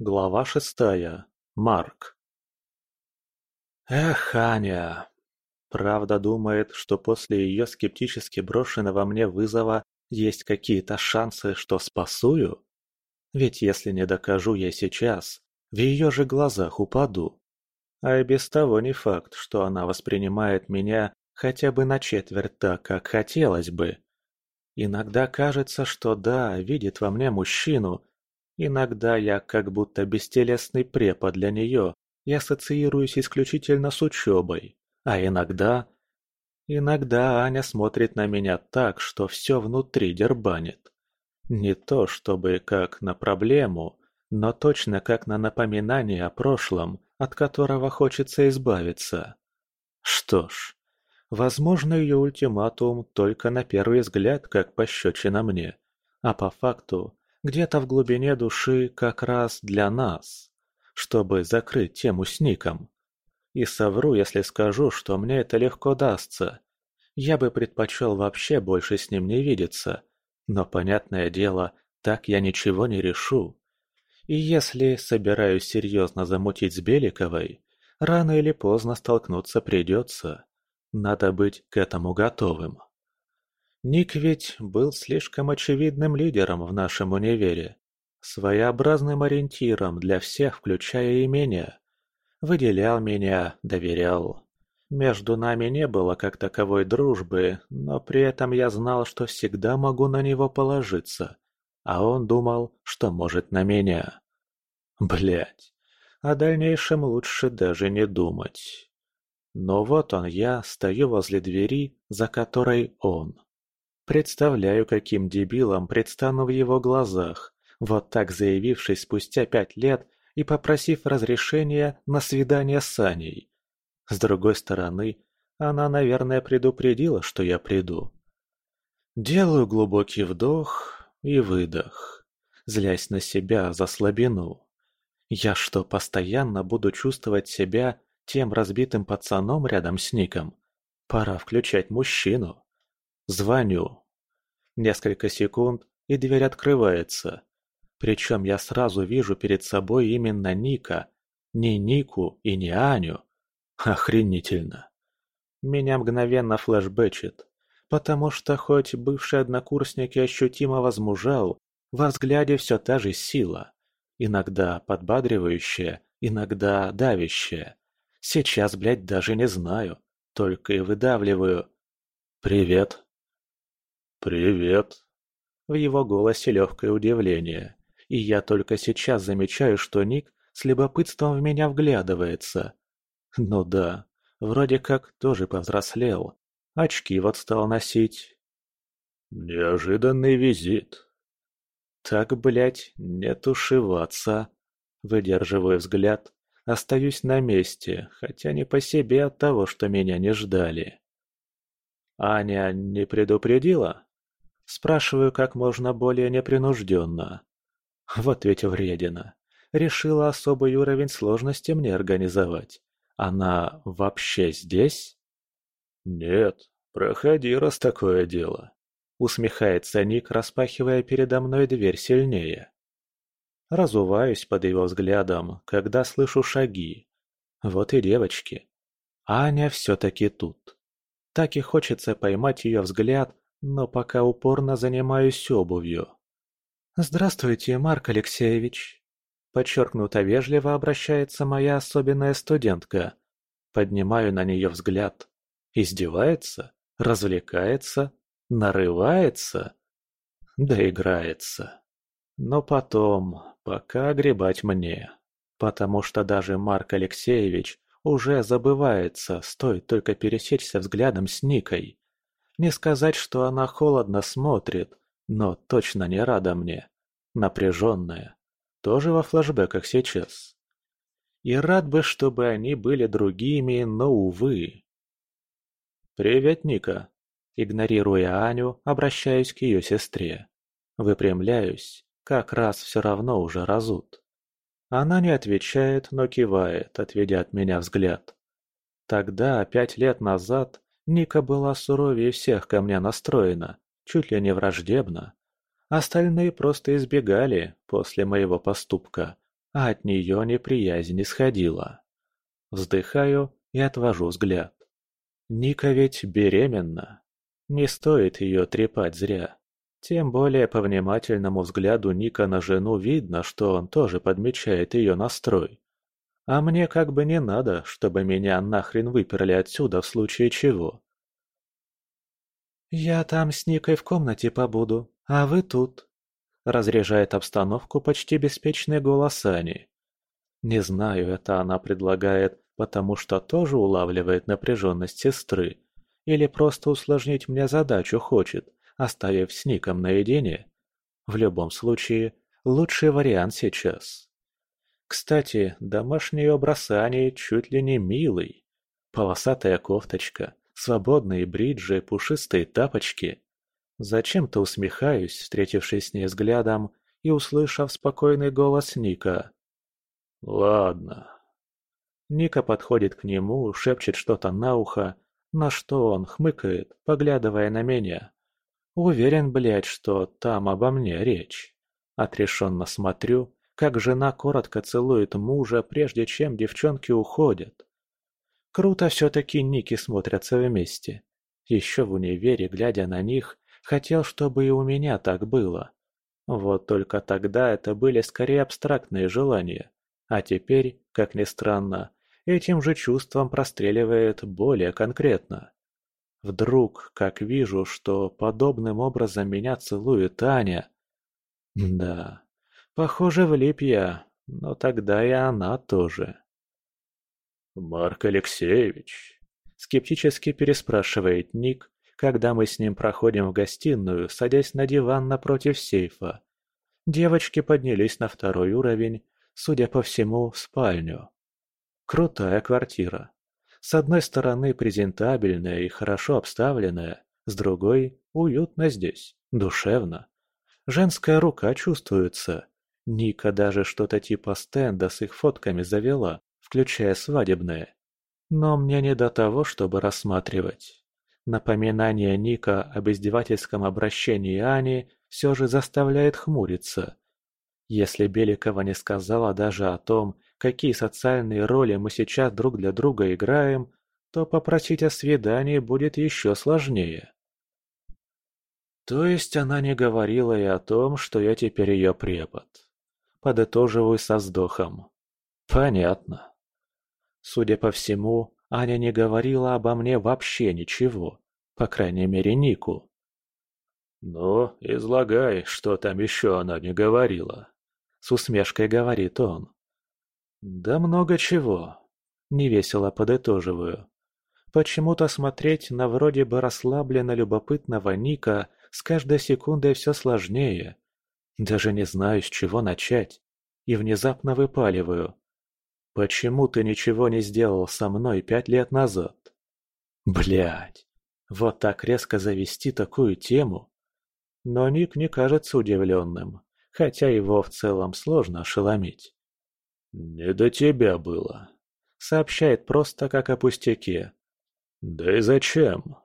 Глава шестая. Марк. Эх, Аня. Правда думает, что после ее скептически брошенного мне вызова есть какие-то шансы, что спасую? Ведь если не докажу я сейчас, в ее же глазах упаду. А и без того не факт, что она воспринимает меня хотя бы на четверть так, как хотелось бы. Иногда кажется, что да, видит во мне мужчину. Иногда я как будто бестелесный препод для нее и ассоциируюсь исключительно с учебой. А иногда... Иногда Аня смотрит на меня так, что все внутри дербанит. Не то чтобы как на проблему, но точно как на напоминание о прошлом, от которого хочется избавиться. Что ж, Возможно, ее ультиматум только на первый взгляд как пощечина мне, а по факту где-то в глубине души как раз для нас, чтобы закрыть тему с Ником. И совру, если скажу, что мне это легко дастся. Я бы предпочел вообще больше с ним не видеться, но, понятное дело, так я ничего не решу. И если собираюсь серьезно замутить с Беликовой, рано или поздно столкнуться придется. Надо быть к этому готовым. Ник ведь был слишком очевидным лидером в нашем универе, своеобразным ориентиром для всех, включая и меня. Выделял меня, доверял. Между нами не было как таковой дружбы, но при этом я знал, что всегда могу на него положиться, а он думал, что может на меня. Блять, о дальнейшем лучше даже не думать. Но вот он я, стою возле двери, за которой он. Представляю, каким дебилом предстану в его глазах, вот так заявившись спустя пять лет и попросив разрешения на свидание с Аней. С другой стороны, она, наверное, предупредила, что я приду. Делаю глубокий вдох и выдох, злясь на себя за слабину. Я что, постоянно буду чувствовать себя тем разбитым пацаном рядом с Ником. Пора включать мужчину. Звоню. Несколько секунд, и дверь открывается. Причем я сразу вижу перед собой именно Ника. Не Нику и не Аню. Охренительно. Меня мгновенно флешбэчит. Потому что хоть бывший однокурсник и ощутимо возмужал, во взгляде все та же сила. Иногда подбадривающая, иногда давящая. Сейчас, блядь, даже не знаю. Только и выдавливаю. «Привет». «Привет». В его голосе легкое удивление. И я только сейчас замечаю, что Ник с любопытством в меня вглядывается. Ну да, вроде как тоже повзрослел. Очки вот стал носить. Неожиданный визит. Так, блядь, не тушеваться. Выдерживаю взгляд, Остаюсь на месте, хотя не по себе от того, что меня не ждали. «Аня не предупредила?» Спрашиваю как можно более непринужденно. Вот ведь вредина. Решила особый уровень сложности мне организовать. Она вообще здесь? Нет, проходи, раз такое дело. Усмехается Ник, распахивая передо мной дверь сильнее. Разуваюсь под его взглядом, когда слышу шаги. Вот и девочки. Аня все-таки тут. Так и хочется поймать ее взгляд, но пока упорно занимаюсь обувью. «Здравствуйте, Марк Алексеевич!» Подчеркнуто вежливо обращается моя особенная студентка. Поднимаю на нее взгляд. Издевается? Развлекается? Нарывается? Доиграется. Но потом, Пока огребать мне. Потому что даже Марк Алексеевич уже забывается, стоит только пересечься взглядом с Никой. Не сказать, что она холодно смотрит, но точно не рада мне. Напряженная. Тоже во флэшбэках сейчас. И рад бы, чтобы они были другими, но, увы. «Привет, Ника!» Игнорируя Аню, обращаюсь к ее сестре. Выпрямляюсь как раз все равно уже разут. Она не отвечает, но кивает, отведя от меня взгляд. Тогда, пять лет назад, Ника была суровее всех ко мне настроена, чуть ли не враждебно. Остальные просто избегали после моего поступка, а от нее неприязнь исходила. Вздыхаю и отвожу взгляд. Ника ведь беременна. Не стоит ее трепать зря. Тем более по внимательному взгляду Ника на жену видно, что он тоже подмечает ее настрой. А мне как бы не надо, чтобы меня нахрен выперли отсюда в случае чего. «Я там с Никой в комнате побуду, а вы тут», — разряжает обстановку почти беспечный голос Ани. Не знаю, это она предлагает, потому что тоже улавливает напряженность сестры, или просто усложнить мне задачу хочет, оставив с Ником наедине. В любом случае, лучший вариант сейчас. Кстати, домашний образ Ани чуть ли не милый. Полосатая кофточка, свободные бриджи, пушистые тапочки. Зачем-то усмехаюсь, встретившись с ней взглядом и услышав спокойный голос Ника. «Ладно». Ника подходит к нему, шепчет что-то на ухо, на что он хмыкает, поглядывая на меня. Уверен, блядь, что там обо мне речь. Отрешенно смотрю, как жена коротко целует мужа, прежде чем девчонки уходят. Круто все-таки Ники смотрятся вместе. Еще в универе, глядя на них, хотел, чтобы и у меня так было. Вот только тогда это были скорее абстрактные желания. А теперь, как ни странно, этим же чувством простреливает более конкретно. Вдруг, как вижу, что подобным образом меня целует Аня. Да, похоже, влип я, но тогда и она тоже. «Марк Алексеевич?» – скептически переспрашивает Ник, когда мы с ним проходим в гостиную, садясь на диван напротив сейфа. Девочки поднялись на второй уровень, судя по всему, в спальню. Крутая квартира. С одной стороны презентабельная и хорошо обставленная, с другой – уютно здесь, душевно. Женская рука чувствуется. Ника даже что-то типа стенда с их фотками завела, включая свадебные. Но мне не до того, чтобы рассматривать. Напоминание Ника об издевательском обращении Ани все же заставляет хмуриться. Если Беликова не сказала даже о том, какие социальные роли мы сейчас друг для друга играем, то попросить о свидании будет еще сложнее. То есть она не говорила и о том, что я теперь ее препод. Подытоживаю со вздохом. Понятно. Судя по всему, Аня не говорила обо мне вообще ничего, по крайней мере Нику. «Ну, излагай, что там еще она не говорила», — с усмешкой говорит он. «Да много чего», — невесело подытоживаю. Почему-то смотреть на вроде бы расслабленно любопытного Ника с каждой секундой все сложнее. Даже не знаю, с чего начать. И внезапно выпаливаю. Почему ты ничего не сделал со мной пять лет назад? Блять, вот так резко завести такую тему. Но Ник не кажется удивленным, хотя его в целом сложно ошеломить. «Не до тебя было», — сообщает просто как о пустяке. «Да и зачем?»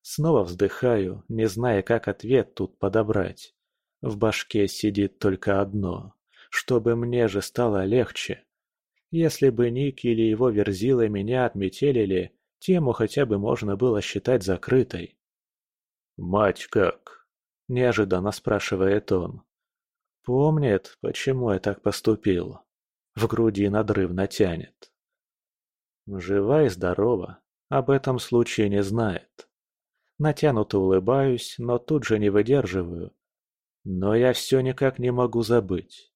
Снова вздыхаю, не зная, как ответ тут подобрать. В башке сидит только одно, чтобы мне же стало легче. Если бы Ник или его верзилы меня отметелили, тему хотя бы можно было считать закрытой. «Мать как?» – неожиданно спрашивает он. «Помнит, почему я так поступил?» В груди надрывно тянет. Жива и здорова, об этом случае не знает. Натянуто улыбаюсь, но тут же не выдерживаю. Но я все никак не могу забыть.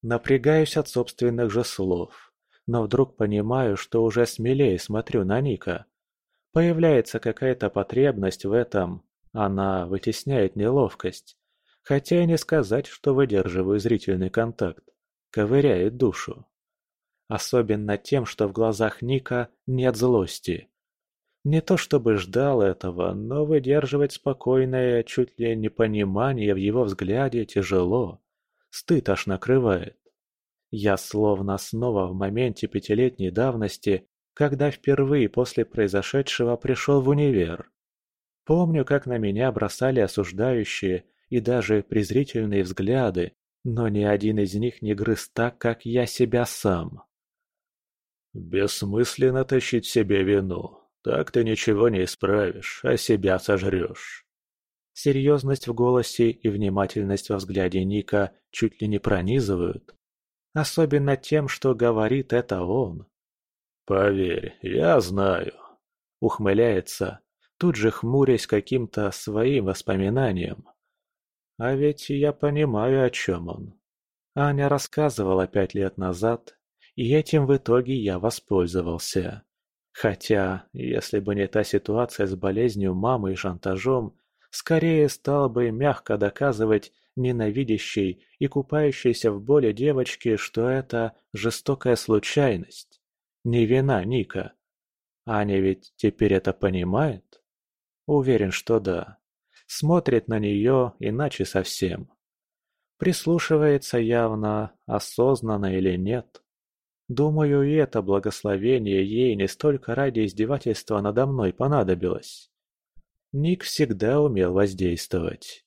Напрягаюсь от собственных же слов, но вдруг понимаю, что уже смелее смотрю на Ника. Появляется какая-то потребность в этом, она вытесняет неловкость. Хотя и не сказать, что выдерживаю зрительный контакт, ковыряет душу. Особенно тем, что в глазах Ника нет злости. Не то чтобы ждал этого, но выдерживать спокойное, чуть ли не понимание в его взгляде тяжело. Стыд аж накрывает. Я словно снова в моменте пятилетней давности, когда впервые после произошедшего пришел в универ. Помню, как на меня бросали осуждающие и даже презрительные взгляды, но ни один из них не грыз так, как я себя сам. «Бессмысленно тащить себе вину. Так ты ничего не исправишь, а себя сожрешь». Серьезность в голосе и внимательность во взгляде Ника чуть ли не пронизывают. Особенно тем, что говорит это он. «Поверь, я знаю», — ухмыляется, тут же хмурясь каким-то своим воспоминанием. А ведь я понимаю, о чем он. Аня рассказывала пять лет назад, и этим в итоге я воспользовался. Хотя, если бы не та ситуация с болезнью мамы и шантажом, скорее стал бы мягко доказывать ненавидящей и купающейся в боли девочке, что это жестокая случайность, не вина Ника. Аня ведь теперь это понимает? Уверен, что да. Смотрит на нее иначе совсем. Прислушивается явно, осознанно или нет. Думаю, и это благословение ей не столько ради издевательства надо мной понадобилось. Ник всегда умел воздействовать.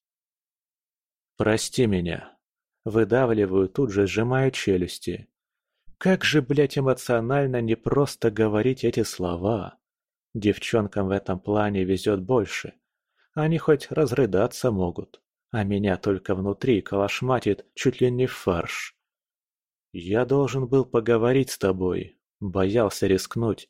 «Прости меня». Выдавливаю, тут же сжимая челюсти. Как же, блядь, эмоционально не просто говорить эти слова. Девчонкам в этом плане везет больше. Они хоть разрыдаться могут, а меня только внутри калашматит чуть ли не фарш. Я должен был поговорить с тобой, боялся рискнуть,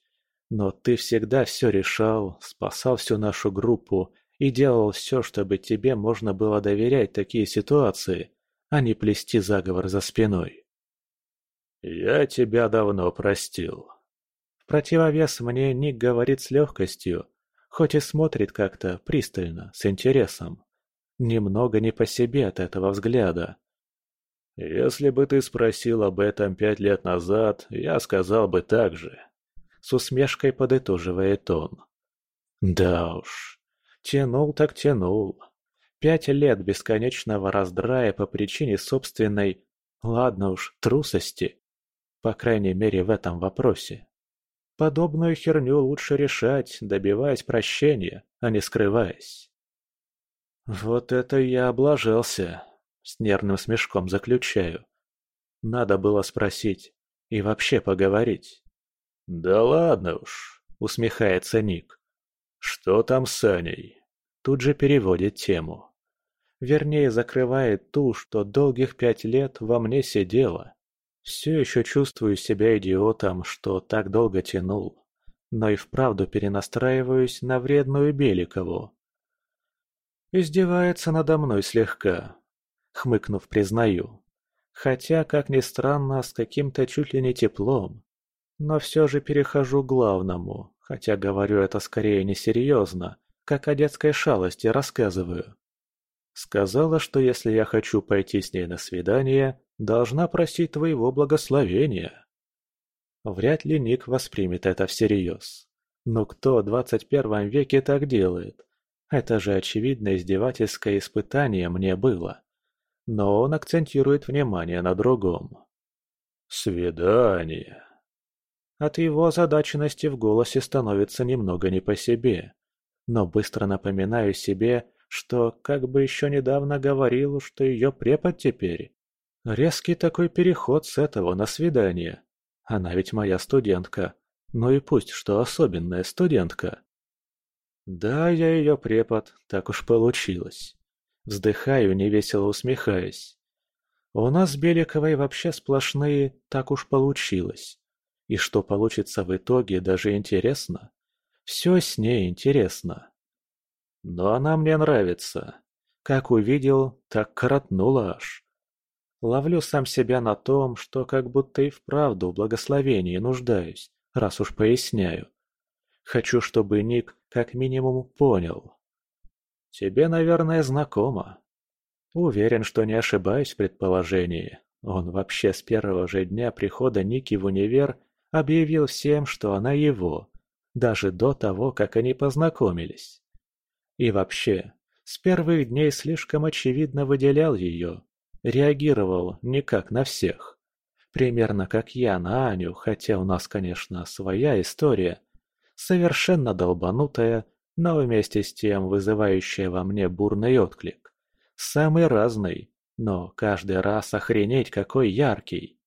но ты всегда все решал, спасал всю нашу группу и делал все, чтобы тебе можно было доверять такие ситуации, а не плести заговор за спиной. Я тебя давно простил. В противовес мне Ник говорит с легкостью, хоть и смотрит как-то пристально, с интересом. Немного не по себе от этого взгляда. «Если бы ты спросил об этом пять лет назад, я сказал бы так же», — с усмешкой подытоживает он. «Да уж, тянул так тянул. Пять лет бесконечного раздрая по причине собственной, ладно уж, трусости. По крайней мере в этом вопросе. Подобную херню лучше решать, добиваясь прощения, а не скрываясь. Вот это я облажался, с нервным смешком заключаю. Надо было спросить и вообще поговорить. «Да ладно уж», — усмехается Ник. «Что там с Аней?» Тут же переводит тему. Вернее, закрывает ту, что долгих пять лет во мне сидела. Все еще чувствую себя идиотом, что так долго тянул. Но и вправду перенастраиваюсь на вредную Беликову. Издевается надо мной слегка. Хмыкнув, признаю. Хотя, как ни странно, с каким-то чуть ли не теплом. Но все же перехожу к главному, хотя говорю это скорее несерьезно, как о детской шалости рассказываю. Сказала, что если я хочу пойти с ней на свидание, должна просить твоего благословения. Вряд ли Ник воспримет это всерьез. Но кто в двадцать первом веке так делает? Это же очевидно издевательское испытание мне было. Но он акцентирует внимание на другом. «Свидание». От его озадаченности в голосе становится немного не по себе. Но быстро напоминаю себе, что как бы еще недавно говорил, что ее препод теперь. Резкий такой переход с этого на свидание. Она ведь моя студентка. Ну и пусть, что особенная студентка. Да, я ее препод, так уж получилось. Вздыхаю, невесело усмехаясь. У нас с Беликовой вообще сплошные «так уж получилось». И что получится в итоге, даже интересно. Все с ней интересно. Но она мне нравится. Как увидел, так коротнула аж. Ловлю сам себя на том, что как будто и вправду в благословении нуждаюсь, раз уж поясняю. Хочу, чтобы Ник как минимум понял. Тебе, наверное, знакомо. Уверен, что не ошибаюсь в предположении. Он вообще с первого же дня прихода Ники в универ объявил всем, что она его, даже до того, как они познакомились. И вообще, с первых дней слишком очевидно выделял ее, реагировал не как на всех. Примерно как я на Аню, хотя у нас, конечно, своя история. Совершенно долбанутая, но вместе с тем вызывающая во мне бурный отклик. Самый разный, но каждый раз охренеть какой яркий.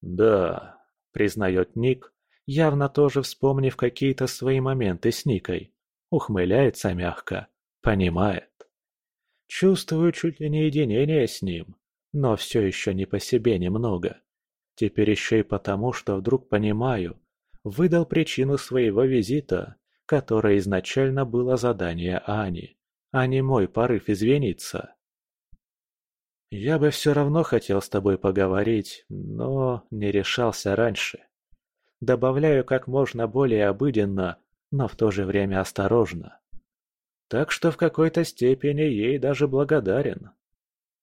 «Да», — признает Ник, явно тоже вспомнив какие-то свои моменты с Никой. Ухмыляется мягко, понимает. Чувствую чуть ли не единение с ним, но все еще не по себе немного. Теперь еще и потому, что вдруг понимаю, выдал причину своего визита, которая изначально было задание Ани, а не мой порыв извиниться. Я бы все равно хотел с тобой поговорить, но не решался раньше. Добавляю как можно более обыденно, но в то же время осторожно. Так что в какой-то степени ей даже благодарен.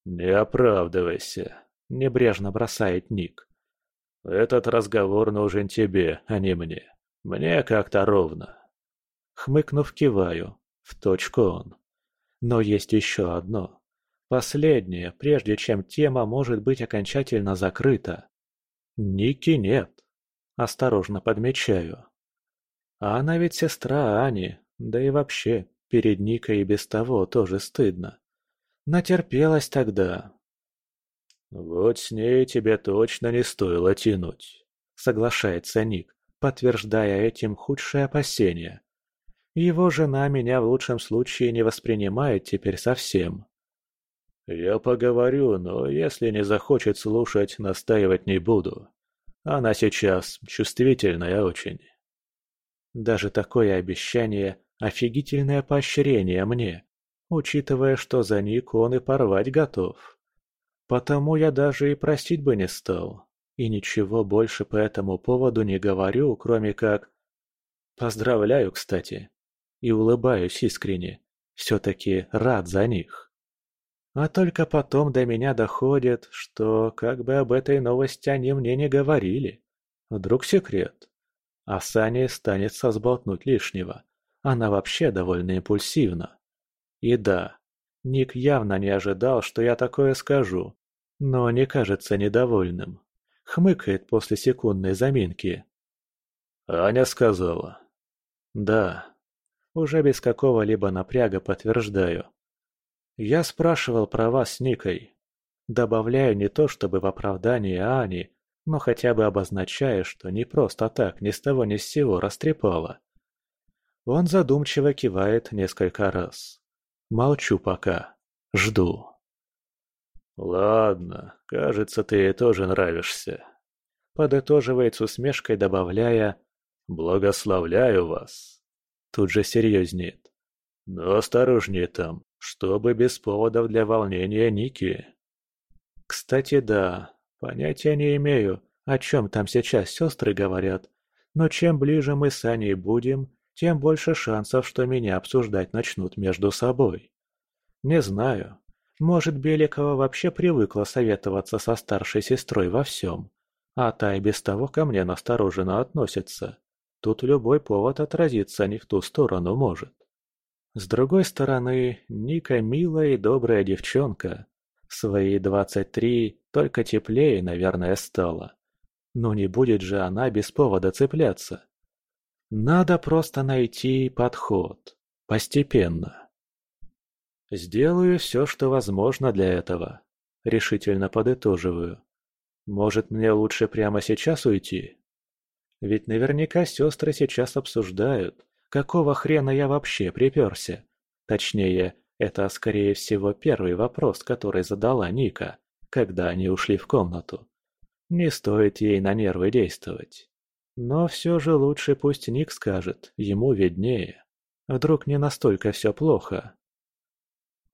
«Не оправдывайся», — небрежно бросает Ник. «Этот разговор нужен тебе, а не мне. Мне как-то ровно». Хмыкнув, киваю. В точку он. Но есть еще одно. Последнее, прежде чем тема может быть окончательно закрыта. Ники нет. Осторожно подмечаю. А она ведь сестра Ани, да и вообще, перед Никой и без того тоже стыдно. Натерпелась тогда. «Вот с ней тебе точно не стоило тянуть», — соглашается Ник, подтверждая этим худшее опасение. Его жена меня в лучшем случае не воспринимает теперь совсем. Я поговорю, но если не захочет слушать, настаивать не буду. Она сейчас чувствительная очень. Даже такое обещание – офигительное поощрение мне, учитывая, что за Ник он и порвать готов. Потому я даже и просить бы не стал, и ничего больше по этому поводу не говорю, кроме как... Поздравляю, кстати и улыбаюсь искренне. Все-таки рад за них. А только потом до меня доходит, что как бы об этой новости они мне не говорили. Вдруг секрет. А Сане станется сболтнуть лишнего. Она вообще довольно импульсивна. И да, Ник явно не ожидал, что я такое скажу, но не кажется недовольным. Хмыкает после секундной заминки. Аня сказала. Да, уже без какого-либо напряга подтверждаю. Я спрашивал про вас с Никой. Добавляю не то чтобы в оправдание Ани, но хотя бы обозначая, что не просто так ни с того ни с сего растрепало. Он задумчиво кивает несколько раз. Молчу пока. Жду. «Ладно, кажется, ты ей тоже нравишься», — подытоживает с усмешкой, добавляя «Благословляю вас». Тут же серьезнеет. Но осторожнее там, чтобы без поводов для волнения Ники. Кстати, да, понятия не имею, о чем там сейчас сестры говорят, но чем ближе мы с Аней будем, тем больше шансов, что меня обсуждать начнут между собой. Не знаю. Может, Беликова вообще привыкла советоваться со старшей сестрой во всем, а та и без того ко мне настороженно относится. Тут любой повод отразиться не в ту сторону может. С другой стороны, Ника милая и добрая девчонка. В свои двадцать три только теплее, наверное, стала. Но не будет же она без повода цепляться. Надо просто найти подход. Постепенно. Сделаю все, что возможно для этого. Решительно подытоживаю. Может, мне лучше прямо сейчас уйти? Ведь наверняка сестры сейчас обсуждают, какого хрена я вообще приперся. Точнее, это, скорее всего, первый вопрос, который задала Ника, когда они ушли в комнату. Не стоит ей на нервы действовать. Но все же лучше пусть Ник скажет, ему виднее. Вдруг не настолько все плохо.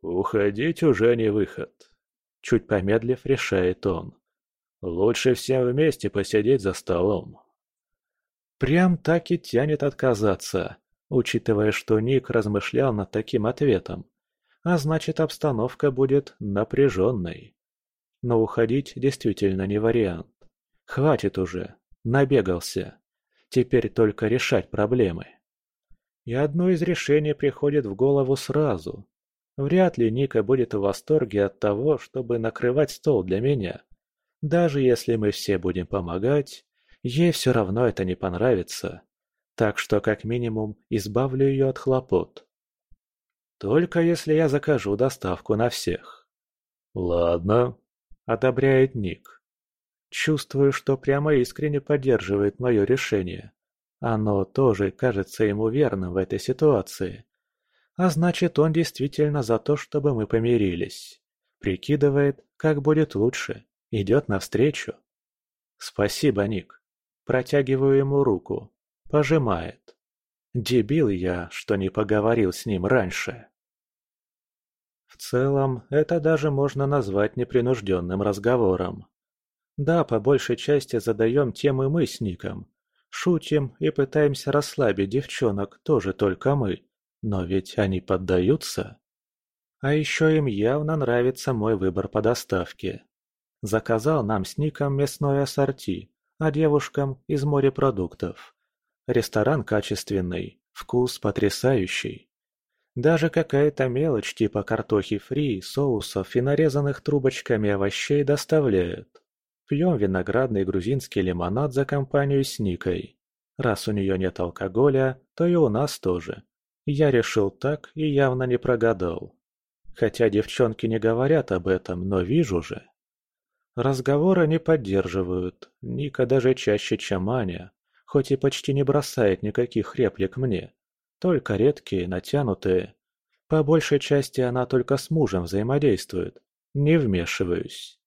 «Уходить уже не выход», — чуть помедлив решает он. «Лучше всем вместе посидеть за столом». Прям так и тянет отказаться, учитывая, что Ник размышлял над таким ответом. А значит, обстановка будет напряженной. Но уходить действительно не вариант. Хватит уже, набегался. Теперь только решать проблемы. И одно из решений приходит в голову сразу. Вряд ли Ника будет в восторге от того, чтобы накрывать стол для меня. Даже если мы все будем помогать, Ей все равно это не понравится, так что как минимум избавлю ее от хлопот. Только если я закажу доставку на всех. «Ладно», — одобряет Ник. Чувствую, что прямо искренне поддерживает мое решение. Оно тоже кажется ему верным в этой ситуации. А значит, он действительно за то, чтобы мы помирились. Прикидывает, как будет лучше. Идет навстречу. Спасибо, Ник. Протягиваю ему руку. Пожимает. Дебил я, что не поговорил с ним раньше. В целом, это даже можно назвать непринужденным разговором. Да, по большей части задаем темы мы с Ником. Шутим и пытаемся расслабить девчонок, тоже только мы. Но ведь они поддаются. А еще им явно нравится мой выбор по доставке. Заказал нам с Ником мясное ассорти, а девушкам из морепродуктов. Ресторан качественный, вкус потрясающий. Даже какая-то мелочь типа картохи фри, соусов и нарезанных трубочками овощей доставляют. Пьем виноградный грузинский лимонад за компанию с Никой. Раз у нее нет алкоголя, то и у нас тоже. Я решил так и явно не прогадал. Хотя девчонки не говорят об этом, но вижу же. Разговоры не поддерживают, Ника даже чаще, чем Аня, хоть и почти не бросает никаких реплик мне. Только редкие, натянутые. По большей части она только с мужем взаимодействует. Не вмешиваюсь.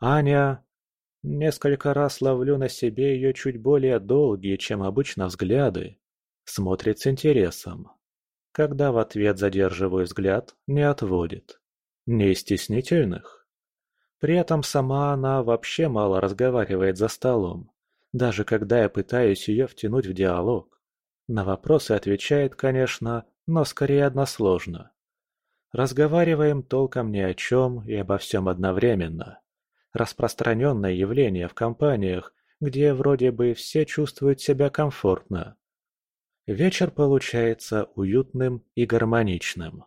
Аня Несколько раз ловлю на себе ее чуть более долгие, чем обычно, взгляды. Смотрит с интересом. Когда в ответ задерживаю взгляд, не отводит. Не стеснительных. При этом сама она вообще мало разговаривает за столом. Даже когда я пытаюсь ее втянуть в диалог. На вопросы отвечает, конечно, но скорее односложно. Разговариваем толком ни о чем и обо всем одновременно распространенное явление в компаниях, где вроде бы все чувствуют себя комфортно. Вечер получается уютным и гармоничным.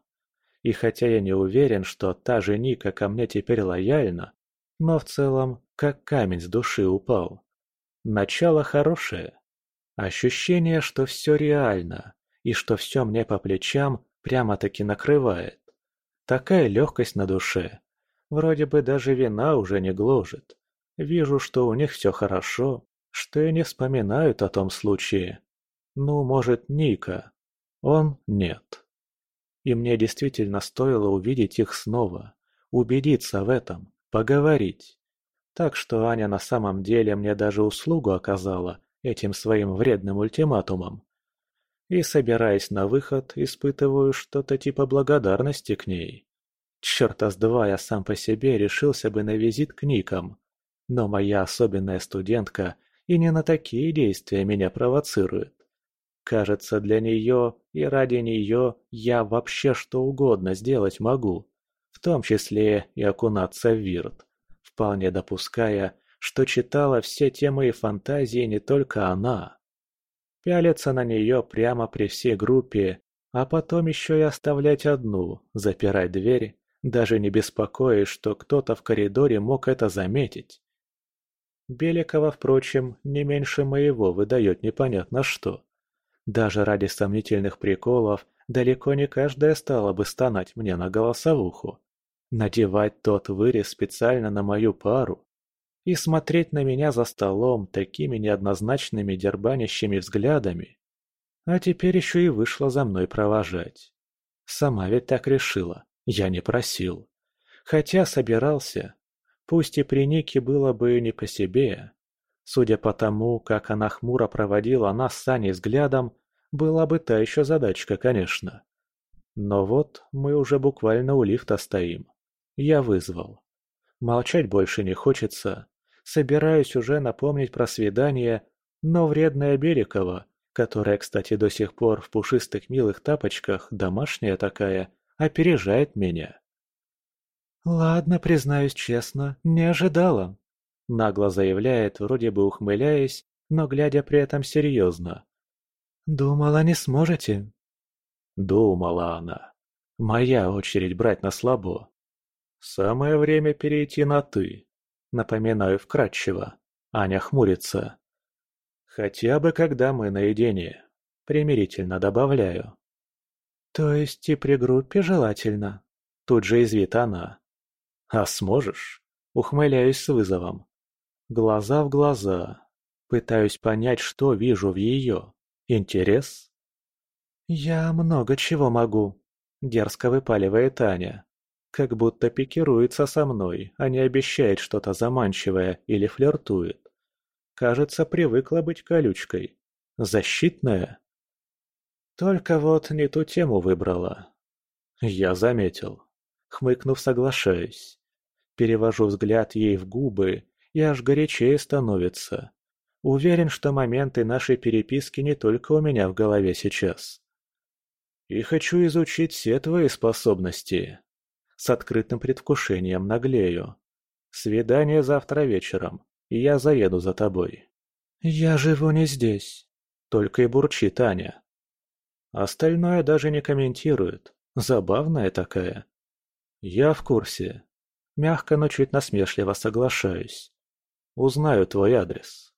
И хотя я не уверен, что та же Ника ко мне теперь лояльна, но в целом как камень с души упал. Начало хорошее. Ощущение, что все реально, и что все мне по плечам прямо-таки накрывает. Такая легкость на душе, Вроде бы даже вина уже не гложет. Вижу, что у них все хорошо, что и не вспоминают о том случае. Ну, может, Ника. Он нет. И мне действительно стоило увидеть их снова, убедиться в этом, поговорить. Так что Аня на самом деле мне даже услугу оказала этим своим вредным ультиматумом. И, собираясь на выход, испытываю что-то типа благодарности к ней. Черта с два я сам по себе решился бы на визит к Никам. Но моя особенная студентка и не на такие действия меня провоцирует. Кажется, для нее и ради нее я вообще что угодно сделать могу, в том числе и окунаться в вирт, вполне допуская, что читала все темы и фантазии не только она. Пялиться на нее прямо при всей группе, а потом еще и оставлять одну, запирать дверь даже не беспокоясь, что кто-то в коридоре мог это заметить. Беликова, впрочем, не меньше моего выдает непонятно что. Даже ради сомнительных приколов далеко не каждая стала бы стонать мне на голосовуху, надевать тот вырез специально на мою пару и смотреть на меня за столом такими неоднозначными дербанящими взглядами. А теперь еще и вышла за мной провожать. Сама ведь так решила. Я не просил. Хотя собирался. Пусть и при Нике было бы не по себе. Судя по тому, как она хмуро проводила нас с Аней взглядом, была бы та еще задачка, конечно. Но вот мы уже буквально у лифта стоим. Я вызвал. Молчать больше не хочется. Собираюсь уже напомнить про свидание, но вредная Берекова, которая, кстати, до сих пор в пушистых милых тапочках, домашняя такая, опережает меня. «Ладно, признаюсь честно, не ожидала», — нагло заявляет, вроде бы ухмыляясь, но глядя при этом серьезно. «Думала, не сможете?» Думала она. Моя очередь брать на слабо. Самое время перейти на «ты». Напоминаю вкратчиво. Аня хмурится. Хотя бы когда мы наедине. Примирительно добавляю. «То есть и при группе желательно?» Тут же извит она. А сможешь? Ухмыляюсь с вызовом. Глаза в глаза. Пытаюсь понять, что вижу в ее. Интерес? «Я много чего могу», – дерзко выпаливает Аня. Как будто пикируется со мной, а не обещает что-то заманчивое или флиртует. Кажется, привыкла быть колючкой. Защитная? Только вот не ту тему выбрала. Я заметил. Хмыкнув, соглашаюсь. Перевожу взгляд ей в губы, и аж горячее становится. Уверен, что моменты нашей переписки не только у меня в голове сейчас. И хочу изучить все твои способности. С открытым предвкушением наглею. Свидание завтра вечером, и я заеду за тобой. Я живу не здесь. Только и бурчит Аня. Остальное даже не комментирует. Забавная такая. Я в курсе. Мягко, но чуть насмешливо соглашаюсь. Узнаю твой адрес.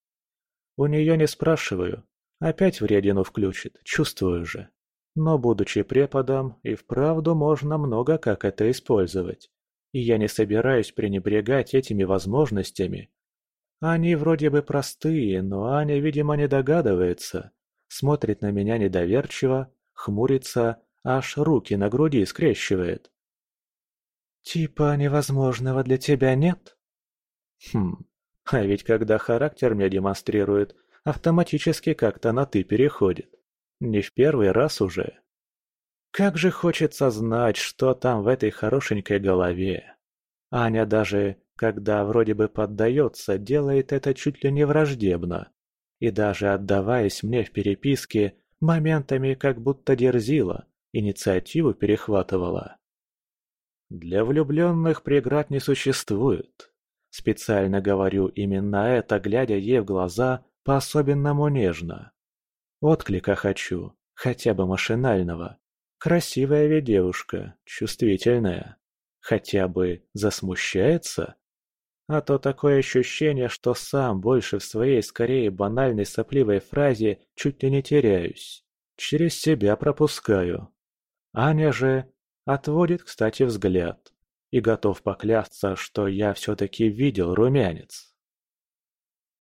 У нее не спрашиваю. Опять вредину включит, чувствую же. Но, будучи преподом, и вправду можно много как это использовать. И я не собираюсь пренебрегать этими возможностями. Они вроде бы простые, но Аня, видимо, не догадывается смотрит на меня недоверчиво, хмурится, аж руки на груди скрещивает. «Типа невозможного для тебя нет?» «Хм, а ведь когда характер мне демонстрирует, автоматически как-то на «ты» переходит. Не в первый раз уже. Как же хочется знать, что там в этой хорошенькой голове. Аня даже, когда вроде бы поддается, делает это чуть ли не враждебно и даже отдаваясь мне в переписке, моментами как будто дерзила, инициативу перехватывала. Для влюбленных преград не существует. Специально говорю именно это, глядя ей в глаза, по-особенному нежно. Отклика хочу, хотя бы машинального. Красивая ведь девушка, чувствительная. Хотя бы засмущается? А то такое ощущение, что сам больше в своей скорее банальной сопливой фразе чуть ли не теряюсь. Через себя пропускаю. Аня же отводит, кстати, взгляд. И готов поклясться, что я все-таки видел румянец.